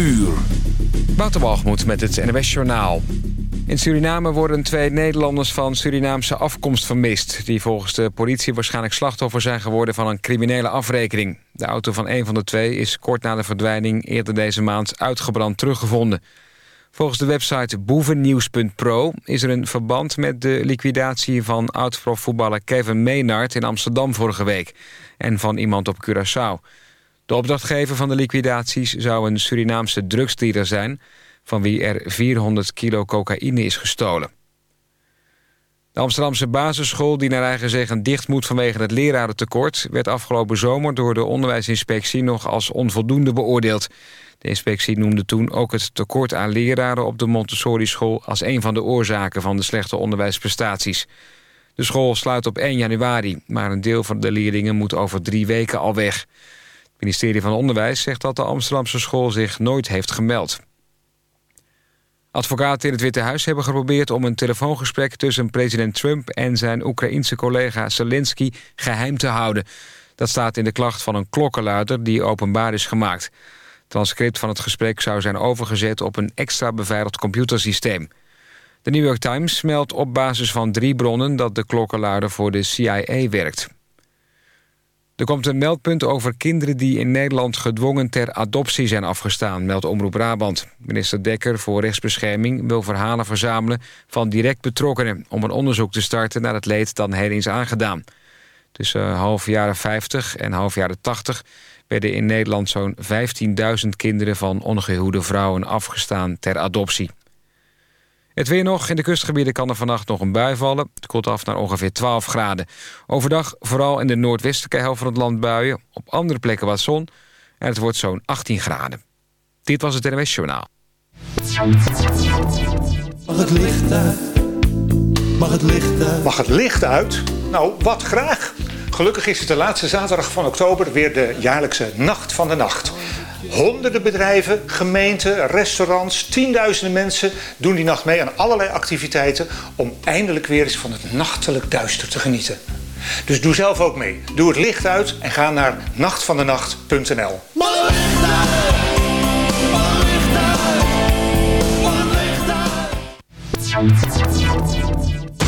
uur. Met het NWS Journaal. In Suriname worden twee Nederlanders van Surinaamse afkomst vermist... die volgens de politie waarschijnlijk slachtoffer zijn geworden van een criminele afrekening. De auto van een van de twee is kort na de verdwijning eerder deze maand uitgebrand teruggevonden. Volgens de website boevennieuws.pro is er een verband met de liquidatie van oud-profvoetballer Kevin Meenart in Amsterdam vorige week... en van iemand op Curaçao. De opdrachtgever van de liquidaties zou een Surinaamse drugsdealer zijn... van wie er 400 kilo cocaïne is gestolen. De Amsterdamse basisschool, die naar eigen zeggen dicht moet vanwege het lerarentekort... werd afgelopen zomer door de onderwijsinspectie nog als onvoldoende beoordeeld. De inspectie noemde toen ook het tekort aan leraren op de Montessori-school... als een van de oorzaken van de slechte onderwijsprestaties. De school sluit op 1 januari, maar een deel van de leerlingen moet over drie weken al weg. Ministerie van Onderwijs zegt dat de Amsterdamse school zich nooit heeft gemeld. Advocaten in het Witte Huis hebben geprobeerd om een telefoongesprek... tussen president Trump en zijn Oekraïense collega Zelensky geheim te houden. Dat staat in de klacht van een klokkenluider die openbaar is gemaakt. Het transcript van het gesprek zou zijn overgezet op een extra beveiligd computersysteem. De New York Times meldt op basis van drie bronnen... dat de klokkenluider voor de CIA werkt. Er komt een meldpunt over kinderen die in Nederland gedwongen ter adoptie zijn afgestaan, meldt Omroep Brabant. Minister Dekker voor rechtsbescherming wil verhalen verzamelen van direct betrokkenen om een onderzoek te starten naar het leed dan heen is aangedaan. Tussen half jaren 50 en half jaren 80 werden in Nederland zo'n 15.000 kinderen van ongehuwde vrouwen afgestaan ter adoptie. Het weer nog. In de kustgebieden kan er vannacht nog een bui vallen. Het koelt af naar ongeveer 12 graden. Overdag vooral in de noordwestelijke helft van het land buien. Op andere plekken wat zon. En het wordt zo'n 18 graden. Dit was het NWS Journaal. Mag het licht uit? Mag het licht uit? Mag het licht uit? Nou, wat graag. Gelukkig is het de laatste zaterdag van oktober weer de jaarlijkse Nacht van de Nacht. Honderden bedrijven, gemeenten, restaurants, tienduizenden mensen doen die nacht mee aan allerlei activiteiten om eindelijk weer eens van het nachtelijk duister te genieten. Dus doe zelf ook mee. Doe het licht uit en ga naar nachtvandenacht.nl.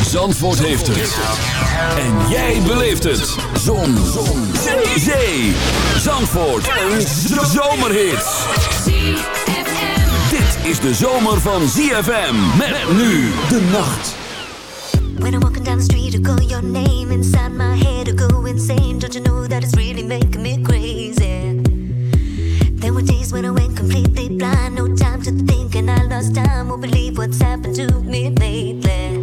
Zandvoort heeft het. En jij beleeft het. Zon. Zon. Zee. Zee. Zandvoort. Een zomerhit. Dit is de zomer van ZFM. Met nu de nacht. When I'm walking down the street, I call your name inside my head, I go insane. Don't you know that it's really making me crazy? There were days when I went completely blind, no time to think, and I lost time. Won't believe what's happened to me lately.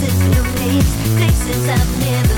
Faces, no names, places I've never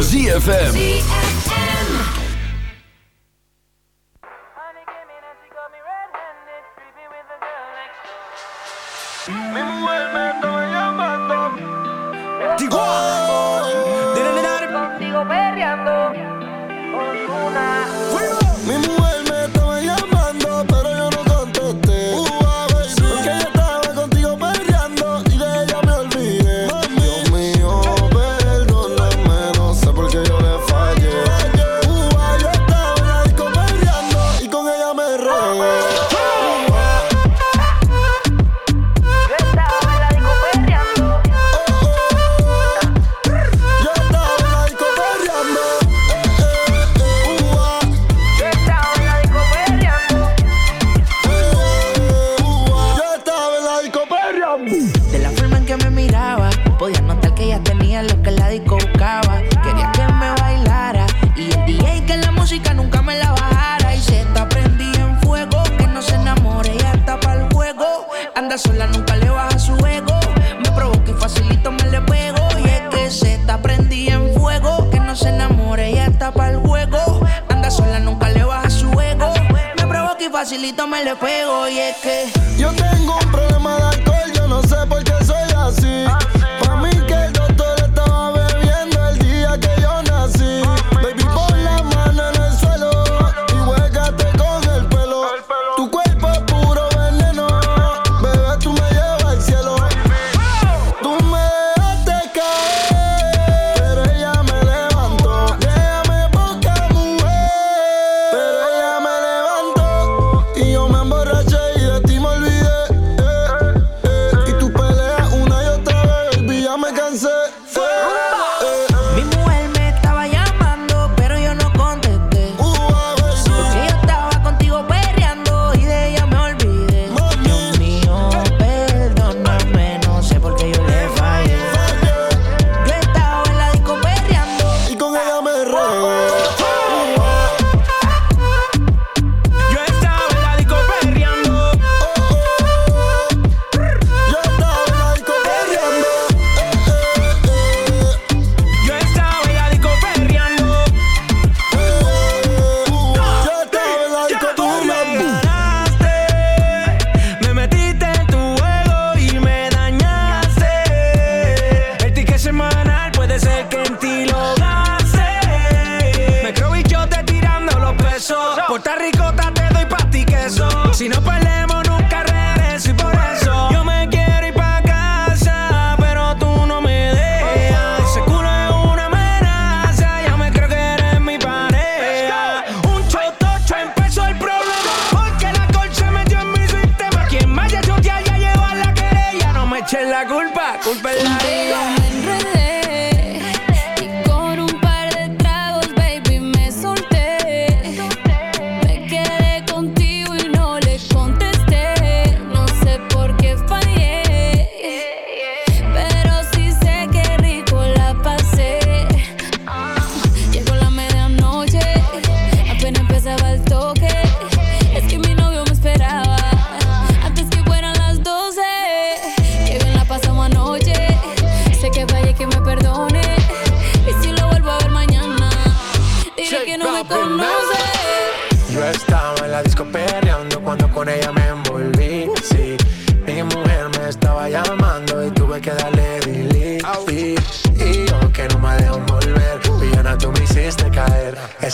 ZFM.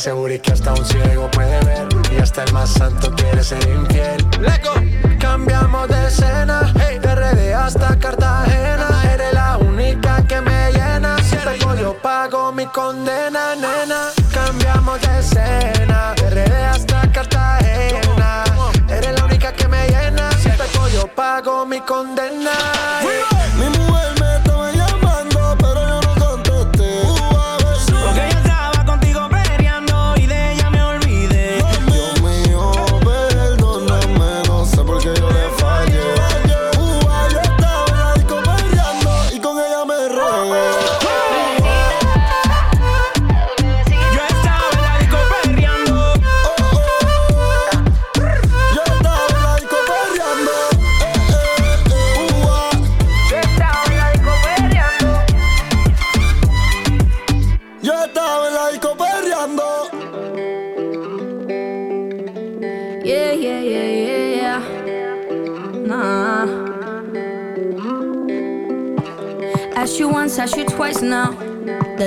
seguro y que hasta un ciego puede ver. Y hasta el más santo quiere ser infiel. Lego. Cambiamos de escena, hey. de RD hasta Cartagena. Eres la única que me llena. Si yo pago mi condena, nena. Cambiamos de escena, de RD hasta Cartagena. Eres la única que me llena. Si yo pago mi condena.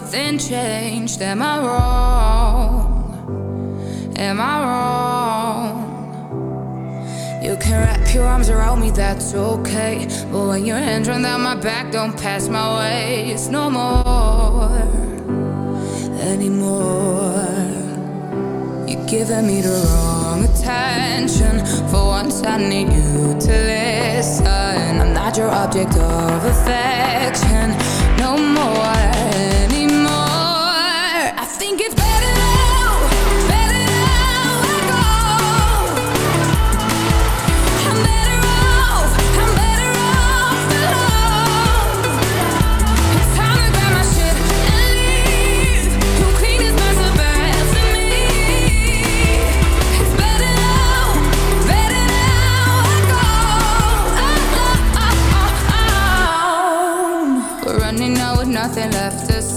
nothing changed. Am I wrong? Am I wrong? You can wrap your arms around me, that's okay. But when your hands run down my back, don't pass my waist no more. Anymore. You're giving me the wrong attention. For once, I need you to listen. I'm not your object of affection. No more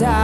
not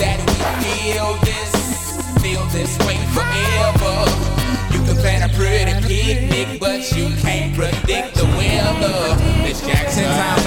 That we feel this, feel this way forever. You can plan a pretty picnic, but you can't predict the weather. Miss Jackson, times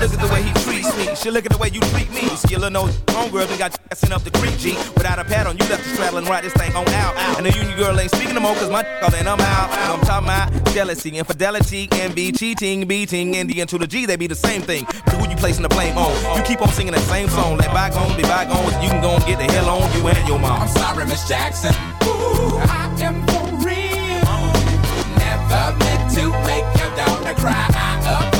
Look at the way he treats me. She look at the way you treat me. Skillin' those homegirls and got sent up the creek, G. Without a pad on, you left the straddle and ride this thing on out. And the union girl ain't speaking no more, cause my all and I'm out. I'm talking about jealousy, infidelity, envy, cheating, beating, and the to the G, they be the same thing. But who you placing the blame on? You keep on singing that same song. Let bygones be bygones. You can go and get the hell on you and your mom. I'm sorry, Miss Jackson. Ooh, I am for real. Never meant to make your daughter cry. I a.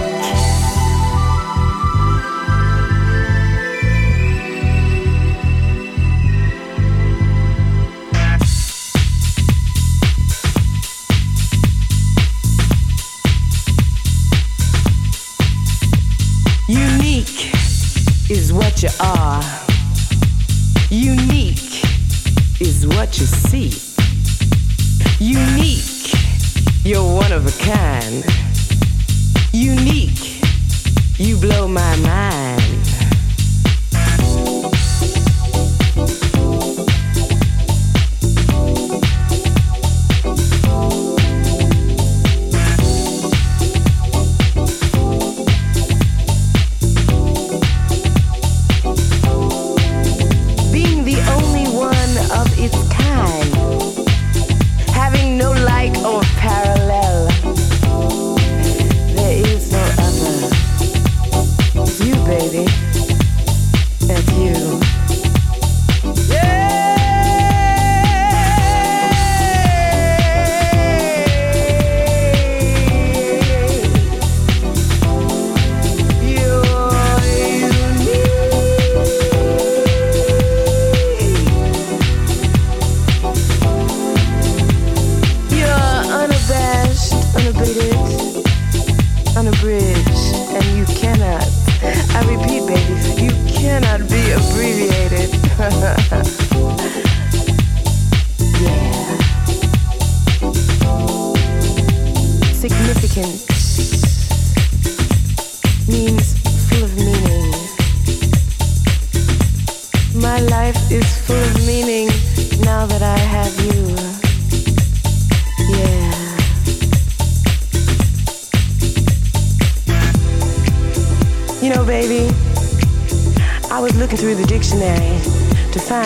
on a bridge, and you cannot. I repeat, baby, you cannot be abbreviated. yeah. Significant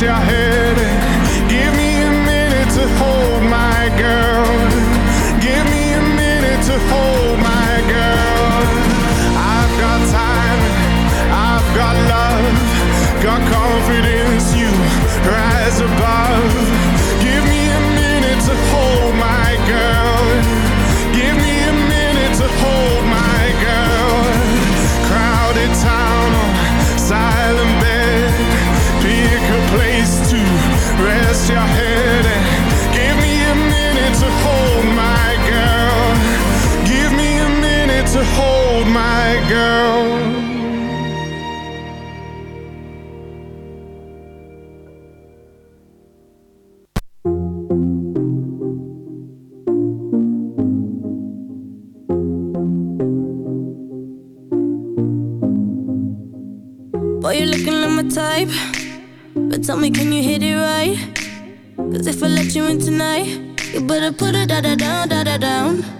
rest your head. Give me a minute to hold my girl. Give me a minute to hold my girl. I've got time, I've got love, got confidence. You rise above. To hold my girl. Boy, you're looking like my type. But tell me, can you hit it right? Cause if I let you in tonight, you better put it da da down, da da down.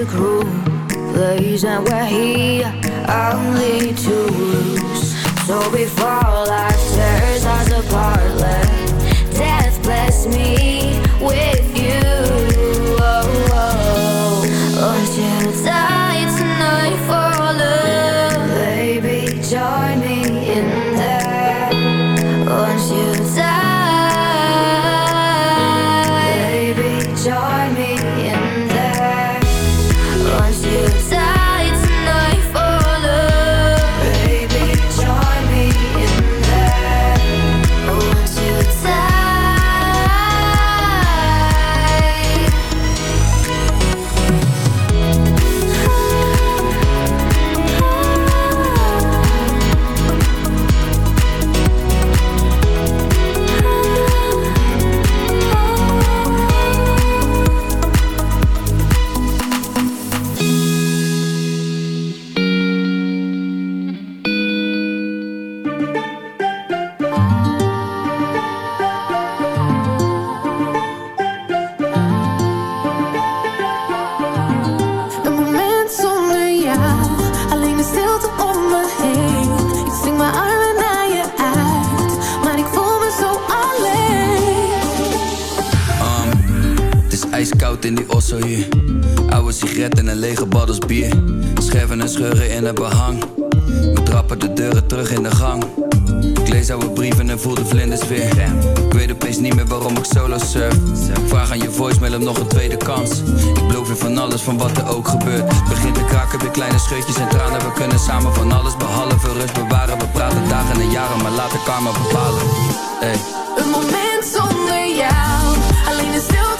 Is a cruel and we're here only to lose. So before lege bier. Scherven en scheuren in het behang. We trappen de deuren terug in de gang. Ik lees oude brieven en voel de vlinders weer. Ik weet opeens niet meer waarom ik solo surf. Vraag aan je voicemail om nog een tweede kans. Ik beloof je van alles, van wat er ook gebeurt. Het begint te kraken, weer kleine scheutjes en tranen. We kunnen samen van alles behalve rust bewaren. We praten dagen en jaren, maar laten karma bepalen. Hey. Een moment zonder jou, alleen de stilte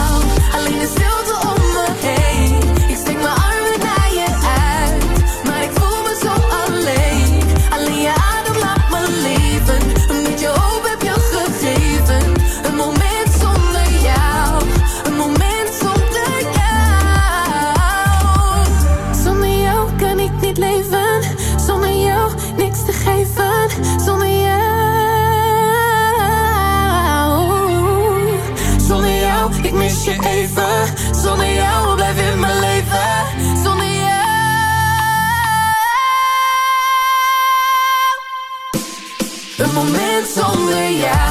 zonder jou.